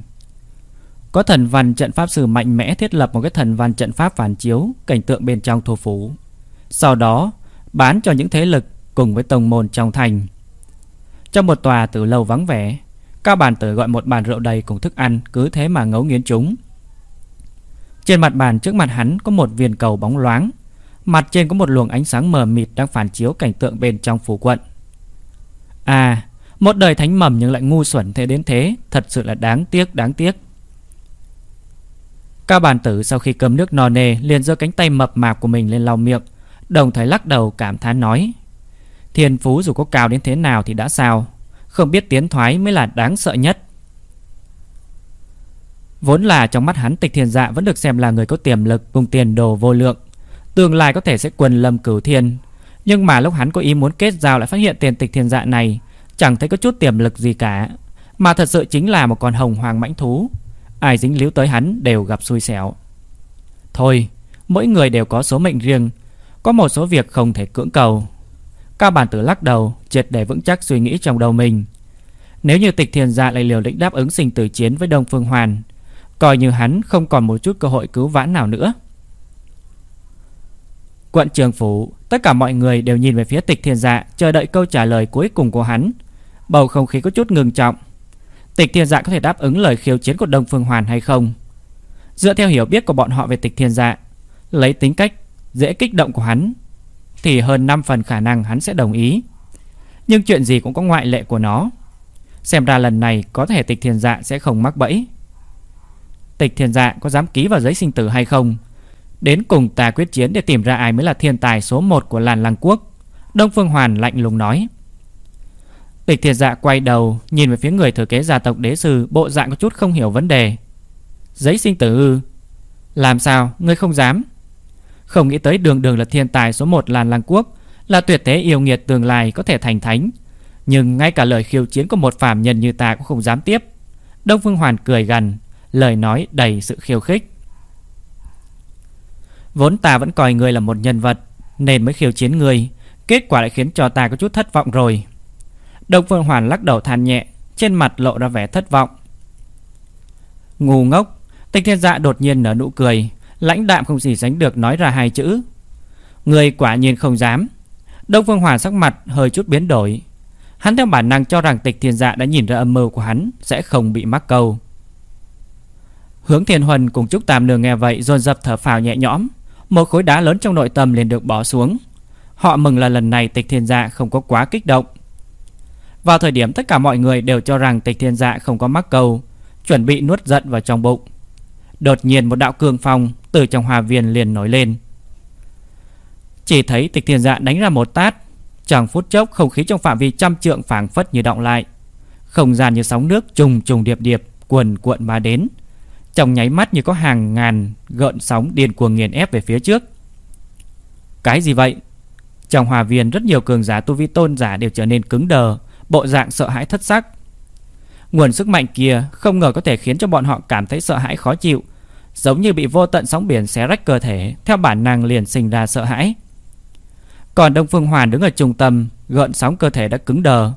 Có thần văn trận pháp sư mạnh mẽ thiết lập một cái thần văn trận pháp phản chiếu cảnh tượng bên trong thủ phủ. Sau đó, bán cho những thế lực cùng với tông môn trong thành. Trong một tòa từ lâu vắng vẻ, Cao bàn tử gọi một bàn rượu đầy cùng thức ăn cứ thế mà ngấu nghiến chúng. Trên mặt bàn trước mặt hắn có một viên cầu bóng loáng, mặt trên có một luồng ánh sáng mờ mịt đang phản chiếu cảnh tượng bên trong phủ quận. À, một đời thánh mầm nhưng lại ngu xuẩn thế đến thế Thật sự là đáng tiếc đáng tiếc. Cao bàn tử sau khi cơm nước no nê liền giơ cánh tay mập mạp của mình lên lau miệng. Đồng thời lắc đầu cảm thán nói Thiên phú dù có cao đến thế nào thì đã sao? Không biết tiến thoái mới là đáng sợ nhất. Vốn là trong mắt hắn tịch thiên dạ vẫn được xem là người có tiềm lực, cùng tiền đồ vô lượng. Tương lai có thể sẽ quần lâm cửu thiên. Nhưng mà lúc hắn có ý muốn kết giao lại phát hiện tiền tịch thiên dạ này, Chẳng thấy có chút tiềm lực gì cả. Mà thật sự chính là một con hồng hoàng mãnh thú. Ai dính líu tới hắn đều gặp xui xẻo. Thôi, Mỗi người đều có số mệnh riêng, Có một số việc không thể cưỡng cầu. Cao bản tử lắc đầu, Triệt để vững chắc suy nghĩ trong đầu mình. Nếu như tịch thiền dạ lại liều lĩnh đáp ứng sinh tử chiến với Đông Phương Hoàn Coi như hắn không còn một chút cơ hội cứu vãn nào nữa. Quận trường phủ, Tất cả mọi người đều nhìn về phía tịch thiên dạ Chờ đợi câu trả lời cuối cùng của hắn. Bầu không khí có chút ngừng trọng. Tịch thiên dạ có thể đáp ứng lời khiêu chiến của Đông Phương Hoàn hay không? Dựa theo hiểu biết của bọn họ về tịch thiên dạ Lấy tính cách, dễ kích động của hắn, Thì hơn 5 phần khả năng hắn sẽ đồng ý. Nhưng chuyện gì cũng có ngoại lệ của nó. Xem ra lần này có thể tịch thiên dạ sẽ không mắc bẫy. Tịch thiên dạ có dám ký vào giấy sinh tử hay không? Đến cùng ta quyết chiến để tìm ra ai mới là thiên tài số 1 của làn lăng quốc. Đông Phương Hoàn lạnh lùng nói. Tịch thiên dạ quay đầu, Nhìn về phía người thừa kế gia tộc đế sư, Bộ dạng có chút không hiểu vấn đề. Giấy sinh tử ư? Làm sao? Ngươi không dám? Không nghĩ tới đường đường là thiên tài số 1 làn lăng quốc, Là tuyệt thế yêu nghiệt tương lai có thể thành thánh. Nhưng ngay cả lời khiêu chiến của một phàm nhân như ta cũng không dám tiếp. Đông Phương Hoàn cười gần. Lời nói đầy sự khiêu khích. Vốn ta vẫn coi ngươi là một nhân vật, Nên mới khiêu chiến ngươi, Kết quả lại khiến cho ta có chút thất vọng rồi. Đông Phương Hoàn lắc đầu than nhẹ, Trên mặt lộ ra vẻ thất vọng. Ngu ngốc, Tịch thiên dạ đột nhiên nở nụ cười, Lãnh đạm không gì sánh được nói ra hai chữ. Người quả nhiên không dám. Đông Phương Hoàn sắc mặt hơi chút biến đổi. Hắn theo bản năng cho rằng tịch thiên dạ đã nhìn ra âm mưu của hắn Sẽ không bị mắc câu. Hướng Thiên Huân cùng Trúc Tam Nương nghe vậy dồn dập thở phào nhẹ nhõm. Một khối đá lớn trong nội tâm liền được bỏ xuống. Họ mừng là lần này tịch thiên dạ không có quá kích động. Vào thời điểm tất cả mọi người đều cho rằng tịch thiên dạ không có mắc câu, Chuẩn bị nuốt giận vào trong bụng. Đột nhiên một đạo cường phong từ trong hòa viên liền nổi lên. Chỉ thấy tịch thiên dạ đánh ra một tát Chẳng phút chốc không khí trong phạm vi trăm trượng phảng phất như động lại. Không gian như sóng nước trùng trùng điệp điệp, Cuồn cuộn mà đến trong nháy mắt như có hàng ngàn gợn sóng điên cuồng nghiền ép về phía trước. Cái gì vậy? Trong hòa viên rất nhiều cường giả tu vi tôn giả đều trở nên cứng đờ, bộ dạng sợ hãi thất sắc. Nguồn sức mạnh kia không ngờ có thể khiến cho bọn họ cảm thấy sợ hãi khó chịu, giống như bị vô tận sóng biển xé rách cơ thể, theo bản năng liền sinh ra sợ hãi. Còn Đông Phương Hoàn đứng ở trung tâm, gợn sóng cơ thể đã cứng đờ,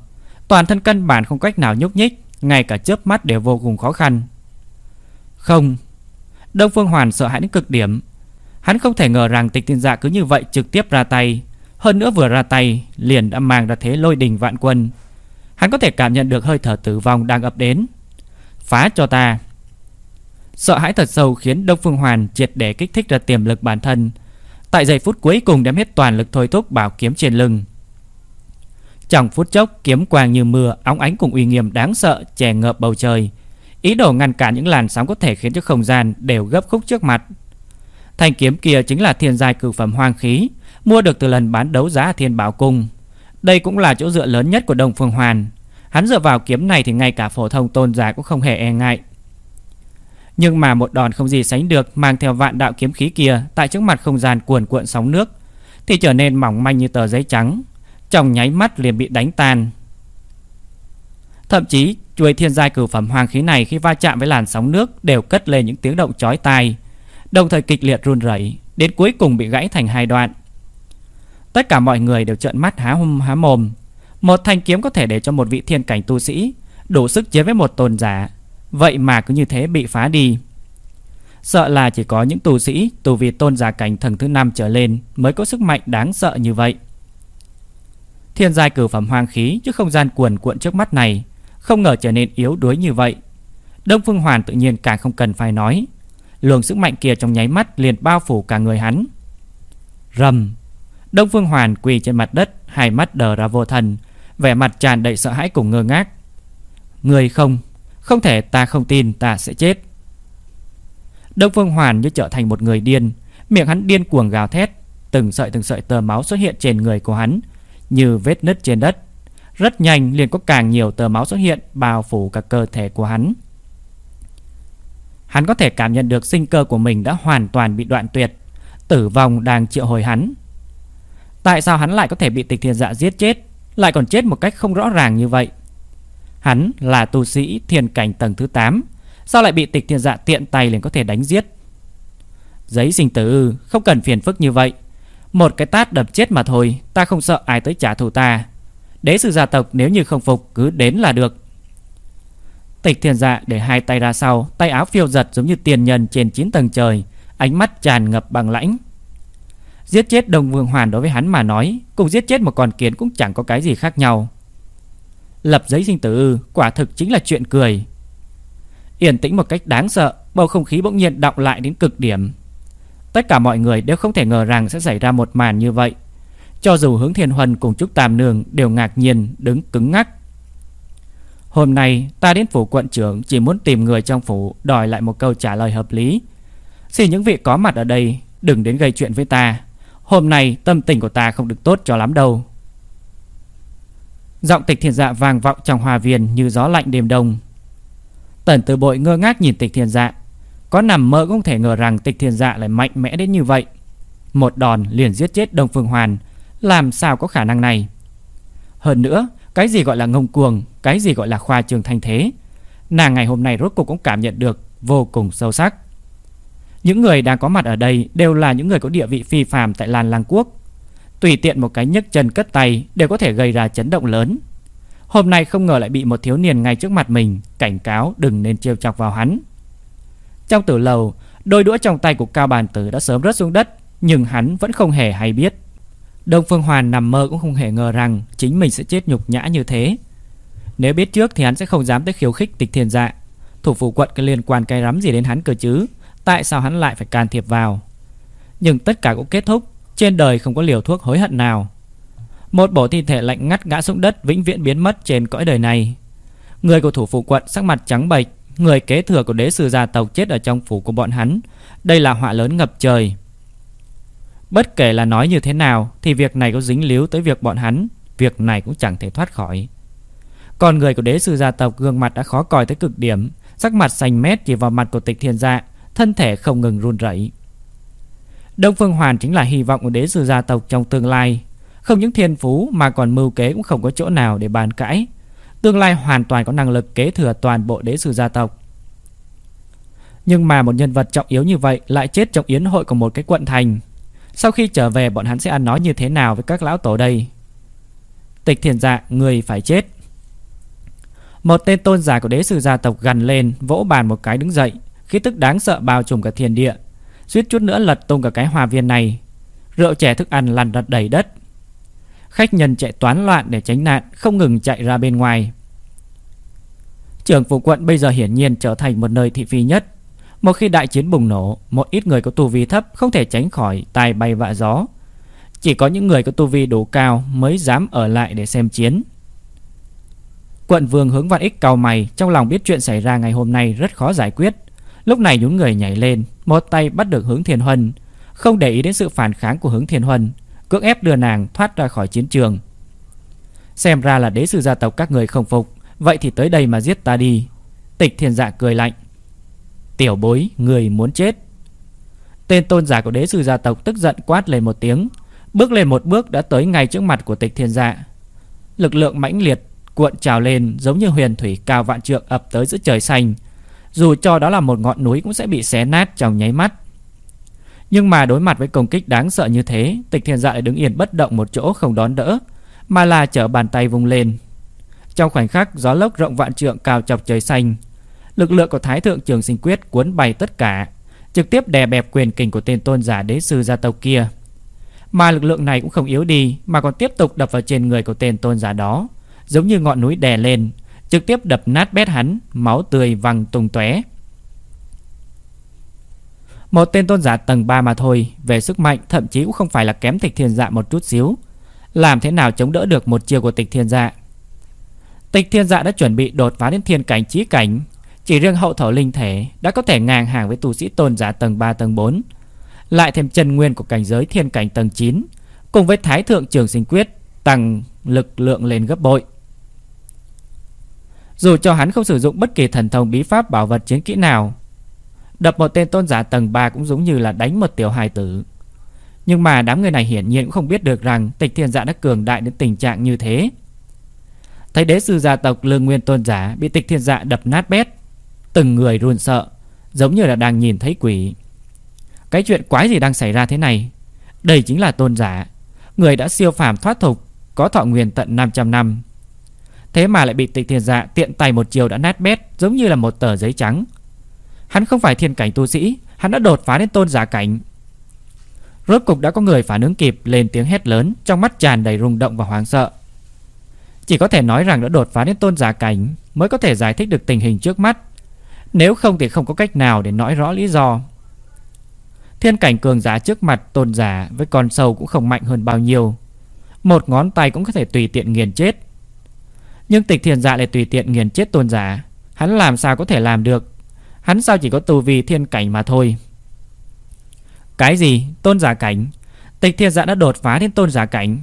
toàn thân căn bản không cách nào nhúc nhích, ngay cả chớp mắt đều vô cùng khó khăn. Không. Đông Phương Hoàn sợ hãi đến cực điểm. Hắn không thể ngờ rằng tịch tiên dạ cứ như vậy trực tiếp ra tay. Hơn nữa vừa ra tay, Liền đã mang ra thế lôi đình vạn quân. Hắn có thể cảm nhận được hơi thở tử vong đang ập đến. Phá cho ta. Sợ hãi thật sâu khiến Đông Phương Hoàn triệt để kích thích ra tiềm lực bản thân. Tại giây phút cuối cùng đem hết toàn lực thôi thúc bảo kiếm trên lưng. Trong phút chốc, kiếm quang như mưa, Óng ánh cùng uy nghiêm đáng sợ Chè ngợp bầu trời. Ý đồ ngăn cản những làn sóng có thể khiến cho không gian đều gấp khúc trước mặt. Thanh kiếm kia chính là thiên giai cử phẩm hoang khí, mua được từ lần bán đấu giá Thiên Bảo Cung. Đây cũng là chỗ dựa lớn nhất của Đông Phương Hoàn. Hắn dựa vào kiếm này thì ngay cả phổ thông tôn giả cũng không hề e ngại. Nhưng mà một đòn không gì sánh được mang theo vạn đạo kiếm khí kia tại trước mặt không gian cuồn cuộn sóng nước thì trở nên mỏng manh như tờ giấy trắng, trong nháy mắt liền bị đánh tan. Thậm chí chuôi thiên giai cửu phẩm hoàng khí này khi va chạm với làn sóng nước đều cất lên những tiếng động chói tai, đồng thời kịch liệt run rẩy, đến cuối cùng bị gãy thành hai đoạn. Tất cả mọi người đều trợn mắt há hum há mồm. Một thanh kiếm có thể để cho một vị thiên cảnh tu sĩ đủ sức chiến với một tôn giả, vậy mà cứ như thế bị phá đi. Sợ là chỉ có những tu sĩ tu vi tôn giả cảnh thần thứ năm trở lên mới có sức mạnh đáng sợ như vậy. Thiên giai cử phẩm hoang khí chứ không gian cuồn cuộn trước mắt này không ngờ trở nên yếu đuối như vậy. Đông Phương Hoàn tự nhiên càng không cần phải nói. Luồng sức mạnh kia trong nháy mắt liền bao phủ cả người hắn. Rầm! Đông Phương Hoàn quỳ trên mặt đất, Hai mắt đờ ra vô thần, Vẻ mặt tràn đầy sợ hãi cùng ngơ ngác. Người không Không thể ta không tin ta sẽ chết. Đông Phương Hoàn như trở thành một người điên, Miệng hắn điên cuồng gào thét, Từng sợi từng sợi tơ máu xuất hiện trên người của hắn, Như vết nứt trên đất rất nhanh liền có càng nhiều tờ máu xuất hiện bao phủ cả cơ thể của hắn. Hắn có thể cảm nhận được sinh cơ của mình đã hoàn toàn bị đoạn tuyệt, tử vong đang triệu hồi hắn. Tại sao hắn lại có thể bị tịch thiên dạ giết chết, lại còn chết một cách không rõ ràng như vậy? Hắn là tu sĩ thiên cảnh tầng thứ 8, sao lại bị tịch thiên dạ tiện tay liền có thể đánh giết? Giấy sinh tử không cần phiền phức như vậy Một cái tát đập chết mà thôi Ta không sợ ai tới trả thù ta Đế sư gia tộc nếu như không phục cứ đến là được. Tịch thiên dạ để hai tay ra sau, Tay áo phiêu giật giống như tiền nhân trên 9 tầng trời, Ánh mắt tràn ngập bằng lãnh. Giết chết đồng Vương Hoàn đối với hắn mà nói, Cùng giết chết một con kiến cũng chẳng có cái gì khác nhau. Lập giấy sinh tử Quả thực chính là chuyện cười. Yên tĩnh một cách đáng sợ, Bầu không khí bỗng nhiên đọng lại đến cực điểm. Tất cả mọi người đều không thể ngờ rằng Sẽ xảy ra một màn như vậy. Cho dù hướng thiên huân cùng Trúc Tam Nương Đều ngạc nhiên, đứng cứng ngắc. Hôm nay, ta đến phủ quận trưởng Chỉ muốn tìm người trong phủ Đòi lại một câu trả lời hợp lý. Xin những vị có mặt ở đây, Đừng đến gây chuyện với ta. Hôm nay, tâm tình của ta không được tốt cho lắm đâu. Giọng tịch thiên dạ vang vọng trong hòa viên Như gió lạnh đêm đông. Tần từ bội ngơ ngác nhìn tịch thiên dạ. Có nằm mơ cũng không thể ngờ rằng tịch thiên dạ lại mạnh mẽ đến như vậy. Một đòn liền giết chết Đông Phương Hoàn làm sao có khả năng này Hơn nữa Cái gì gọi là ngông cuồng Cái gì gọi là khoa trường thanh thế Nàng ngày hôm nay rốt cuộc cũng cảm nhận được Vô cùng sâu sắc những người đang có mặt ở đây đều là những người có địa vị phi phàm tại Lan Lang Quốc. Tùy tiện một cái nhấc chân cất tay đều có thể gây ra chấn động lớn. Hôm nay không ngờ lại bị một thiếu niên ngay trước mặt mình cảnh cáo đừng nên trêu chọc vào hắn. Trong tử lầu, đôi đũa trong tay của Cao Bàn Tử đã sớm rớt xuống đất, nhưng hắn vẫn không hề hay biết. Đông Phương Hoàn nằm mơ cũng không hề ngờ rằng chính mình sẽ chết nhục nhã như thế. Nếu biết trước thì hắn sẽ không dám tới khiêu khích tịch thiền dạ. Thủ phủ quận có liên quan cái rắm gì đến hắn cơ chứ? Tại sao hắn lại phải can thiệp vào Nhưng tất cả cũng kết thúc, Trên đời không có liều thuốc hối hận nào Một bộ thi thể lạnh ngắt ngã xuống đất Vĩnh viễn biến mất trên cõi đời này Người của thủ phủ quận sắc mặt trắng bệch, Người kế thừa của đế sư gia tộc chết ở trong phủ của bọn hắn Đây là họa lớn ngập trời Bất kể là nói như thế nào Thì việc này có dính líu tới việc bọn hắn Việc này cũng chẳng thể thoát khỏi Còn người của đế sư gia tộc Gương mặt đã khó coi tới cực điểm Sắc mặt xanh mét chỉ vào mặt của tịch thiên dạ thân thể không ngừng run rẩy. Đông Phương Hoàn chính là hy vọng của đế sư gia tộc trong tương lai, không những thiên phú mà còn mưu kế cũng không có chỗ nào để bàn cãi. Tương lai hoàn toàn có năng lực kế thừa toàn bộ đế sư gia tộc. Nhưng mà một nhân vật trọng yếu như vậy lại chết trong yến hội của một cái quận thành. Sau khi trở về bọn hắn sẽ ăn nói như thế nào với các lão tổ đây? Tịch thiền dạ, người phải chết. Một tên tôn giả của đế sư gia tộc gần lên, vỗ bàn một cái đứng dậy, khí tức đáng sợ bao trùm cả thiền địa, suýt chút nữa lật tung cả cái hòa viên này. Rượu chè thức ăn lăn đặt đầy đất. Khách nhân chạy toán loạn để tránh nạn, không ngừng chạy ra bên ngoài. Trường phủ quận bây giờ hiển nhiên trở thành một nơi thị phi nhất. Một khi đại chiến bùng nổ, một ít người có tu vi thấp không thể tránh khỏi tai bay vạ gió. Chỉ có những người có tu vi đủ cao mới dám ở lại để xem chiến. Quận vương hướng vạn ích cao mày trong lòng biết chuyện xảy ra ngày hôm nay rất khó giải quyết. Lúc này nhún người nhảy lên Một tay bắt được hướng thiền huân Không để ý đến sự phản kháng của hướng thiền huân Cưỡng ép đưa nàng thoát ra khỏi chiến trường Xem ra là đế sư gia tộc các người không phục Vậy thì tới đây mà giết ta đi Tịch thiền dạ cười lạnh Tiểu bối, người muốn chết. Tên tôn giả của đế sư gia tộc tức giận quát lên một tiếng, Bước lên một bước đã tới ngay trước mặt của tịch thiên dạ Lực lượng mãnh liệt cuộn trào lên giống như huyền thủy cao vạn trượng ập tới giữa trời xanh. Dù cho đó là một ngọn núi cũng sẽ bị xé nát trong nháy mắt. Nhưng mà đối mặt với công kích đáng sợ như thế, Tịch thiên dạ đứng yên bất động một chỗ không đón đỡ, Mà là chở bàn tay vung lên. Trong khoảnh khắc, gió lốc rộng vạn trượng cao chọc trời xanh Lực lượng của Thái Thượng Trường Sinh Quyết cuốn bay tất cả Trực tiếp đè bẹp quyền kình của tên tôn giả đế sư gia tộc kia Mà lực lượng này cũng không yếu đi Mà còn tiếp tục đập vào trên người của tên tôn giả đó Giống như ngọn núi đè lên trực tiếp đập nát bét hắn, máu tươi văng tung tóe. Một tên tôn giả tầng 3 mà thôi, về sức mạnh thậm chí cũng không phải là kém Tịch Thiên Dạ một chút xíu. Làm thế nào chống đỡ được một chiêu của Tịch Thiên Dạ? Tịch Thiên Dạ đã chuẩn bị đột phá đến thiên cảnh chí cảnh, chỉ riêng hậu thổ linh thể đã có thể ngang hàng với tu sĩ tôn giả tầng 3 tầng 4, lại thêm chân nguyên của cảnh giới thiên cảnh tầng 9, cùng với Thái thượng trường sinh quyết tăng lực lượng lên gấp bội. Dù cho hắn không sử dụng bất kỳ thần thông bí pháp bảo vật chiến kỹ nào Đập một tên tôn giả tầng 3 cũng giống như là đánh một tiểu hài tử. Nhưng mà đám người này hiển nhiên cũng không biết được rằng Tịch thiên dạ đã cường đại đến tình trạng như thế. Thấy đế sư gia tộc lương nguyên tôn giả Bị tịch thiên dạ đập nát bét Từng người run sợ, Giống như là đang nhìn thấy quỷ. Cái chuyện quái gì đang xảy ra thế này? Đây chính là tôn giả, Người đã siêu phàm thoát thục Có thọ nguyên tận 500 năm. Thế mà lại bị tịch thiên dạ tiện tay một chiều đã nát bét, Giống như là một tờ giấy trắng. Hắn không phải thiên cảnh tu sĩ, Hắn đã đột phá đến tôn giả cảnh. Rốt cục đã có người phản ứng kịp, Lên tiếng hét lớn, Trong mắt tràn đầy rung động và hoang sợ. Chỉ có thể nói rằng đã đột phá đến tôn giả cảnh, Mới có thể giải thích được tình hình trước mắt. Nếu không thì không có cách nào để nói rõ lý do. Thiên cảnh cường giả trước mặt tôn giả Với con sâu cũng không mạnh hơn bao nhiêu. Một ngón tay cũng có thể tùy tiện nghiền chết. Nhưng tịch thiền dạ lại tùy tiện nghiền chết tôn giả. Hắn làm sao có thể làm được? Hắn sao chỉ có tù vì thiên cảnh mà thôi? Cái gì? Tôn giả cảnh? Tịch thiền dạ đã đột phá đến tôn giả cảnh.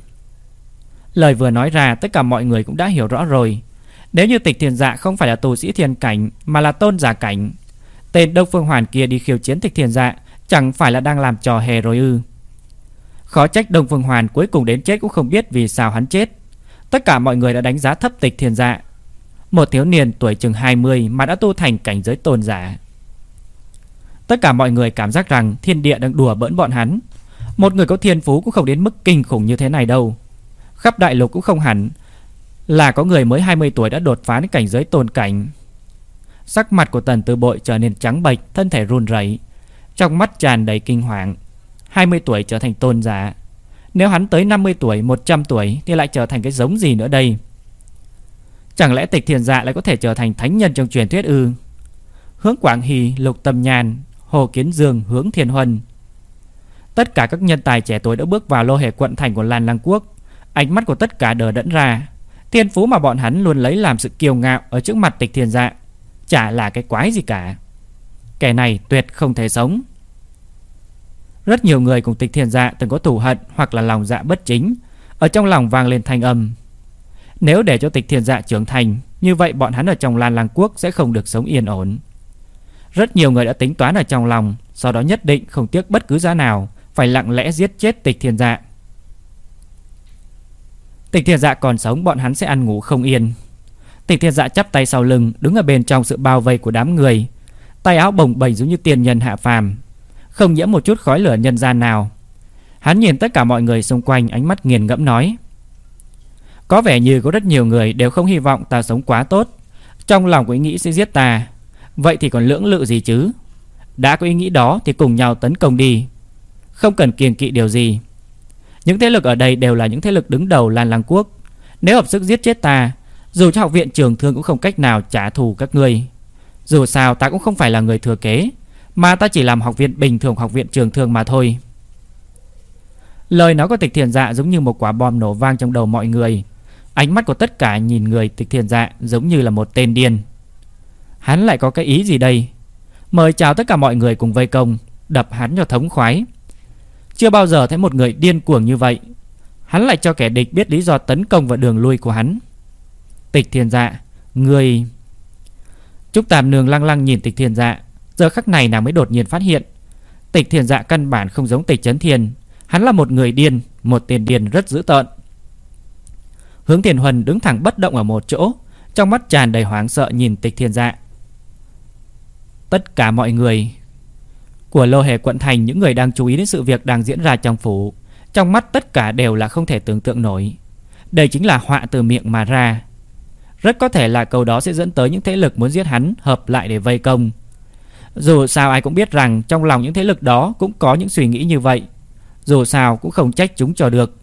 Lời vừa nói ra, tất cả mọi người cũng đã hiểu rõ rồi. Nếu như tịch thiền dạ không phải là tù sĩ thiền cảnh, Mà là tôn giả cảnh, Tên Đông Phương Hoàn kia đi khiêu chiến tịch thiền dạ Chẳng phải là đang làm trò hề rồi ư. Khó trách Đông Phương Hoàn cuối cùng đến chết cũng không biết vì sao hắn chết. Tất cả mọi người đã đánh giá thấp tịch thiền dạ Một thiếu niên tuổi chừng 20 mà đã tu thành cảnh giới tôn giả. Tất cả mọi người cảm giác rằng thiên địa đang đùa bỡn bọn hắn. Một người có thiên phú cũng không đến mức kinh khủng như thế này đâu. Khắp đại lục cũng không hẳn là có người mới 20 tuổi đã đột phá đến cảnh giới tôn cảnh. Sắc mặt của tần tư bội trở nên trắng bệch Thân thể run rẩy trong mắt tràn đầy kinh hoàng. 20 tuổi trở thành tôn giả. Nếu hắn tới 50 tuổi 100 tuổi Thì lại trở thành cái giống gì nữa đây? Chẳng lẽ tịch thiền dạ lại có thể trở thành thánh nhân trong truyền thuyết ư? Hướng Quảng hì Lục Tâm Nhàn Hồ Kiến Dương, Hướng thiền Huân. Tất cả các nhân tài trẻ tuổi đã bước vào lô hệ quận thành của Lan Lăng Quốc. Ánh mắt của tất cả đờ đẫn ra. Thiên phú mà bọn hắn luôn lấy làm sự kiêu ngạo Ở trước mặt tịch thiền dạ Chả là cái quái gì cả. Kẻ này tuyệt không thể sống. Rất nhiều người cùng tịch thiền dạ Từng có thù hận hoặc là lòng dạ bất chính, Ở trong lòng vang lên thanh âm. Nếu để cho tịch thiền dạ trưởng thành, Như vậy bọn hắn ở trong Lan Lăng Quốc Sẽ không được sống yên ổn. Rất nhiều người đã tính toán ở trong lòng Sau đó nhất định không tiếc bất cứ giá nào, Phải lặng lẽ giết chết tịch thiền dạ. Tịch thiên dạ còn sống, Bọn hắn sẽ ăn ngủ không yên. Tịch thiên dạ chắp tay sau lưng, Đứng ở bên trong sự bao vây của đám người. Tay áo bồng bềnh giống như tiền nhân hạ phàm, Không nhiễm một chút khói lửa nhân gian nào. Hắn nhìn tất cả mọi người xung quanh, Ánh mắt nghiền ngẫm nói, Có vẻ như có rất nhiều người đều không hy vọng ta sống quá tốt. Trong lòng có ý nghĩ sẽ giết ta. Vậy thì còn lưỡng lự gì chứ? Đã có ý nghĩ đó thì cùng nhau tấn công đi. Không cần kiêng kỵ điều gì. Những thế lực ở đây đều là những thế lực đứng đầu Lan Lăng Quốc. Nếu hợp sức giết chết ta, Dù cho học viện trường thương cũng không cách nào trả thù các ngươi. Dù sao, ta cũng không phải là người thừa kế, Mà ta chỉ làm học viện bình thường, học viện trường thương mà thôi. Lời nói của tịch thiền dạ giống như một quả bom nổ vang trong đầu mọi người. Ánh mắt của tất cả nhìn người tịch thiền dạ giống như là một tên điên. Hắn lại có cái ý gì đây? Mời chào tất cả mọi người cùng vây công, Đập hắn cho thống khoái. Chưa bao giờ thấy một người điên cuồng như vậy. Hắn lại cho kẻ địch biết lý do tấn công và đường lui của hắn. Tịch thiền dạ Người Trúc Tàm Nương lăng lăng nhìn tịch thiền dạ. Giờ khắc này nàng mới đột nhiên phát hiện. Tịch thiền dạ căn bản không giống tịch chấn thiền Hắn là một người điên, Một tiền điên rất dữ tợn. Hướng thiền huân đứng thẳng bất động ở một chỗ, Trong mắt tràn đầy hoảng sợ nhìn tịch thiền dạ. Tất cả mọi người của lô hề quận thành Những người đang chú ý đến sự việc đang diễn ra trong phủ Trong mắt tất cả đều là không thể tưởng tượng nổi Đây chính là họa từ miệng mà ra rất có thể là câu đó sẽ dẫn tới những thế lực muốn giết hắn hợp lại để vây công. Dù sao ai cũng biết rằng trong lòng những thế lực đó cũng có những suy nghĩ như vậy. Dù sao cũng không trách chúng cho được.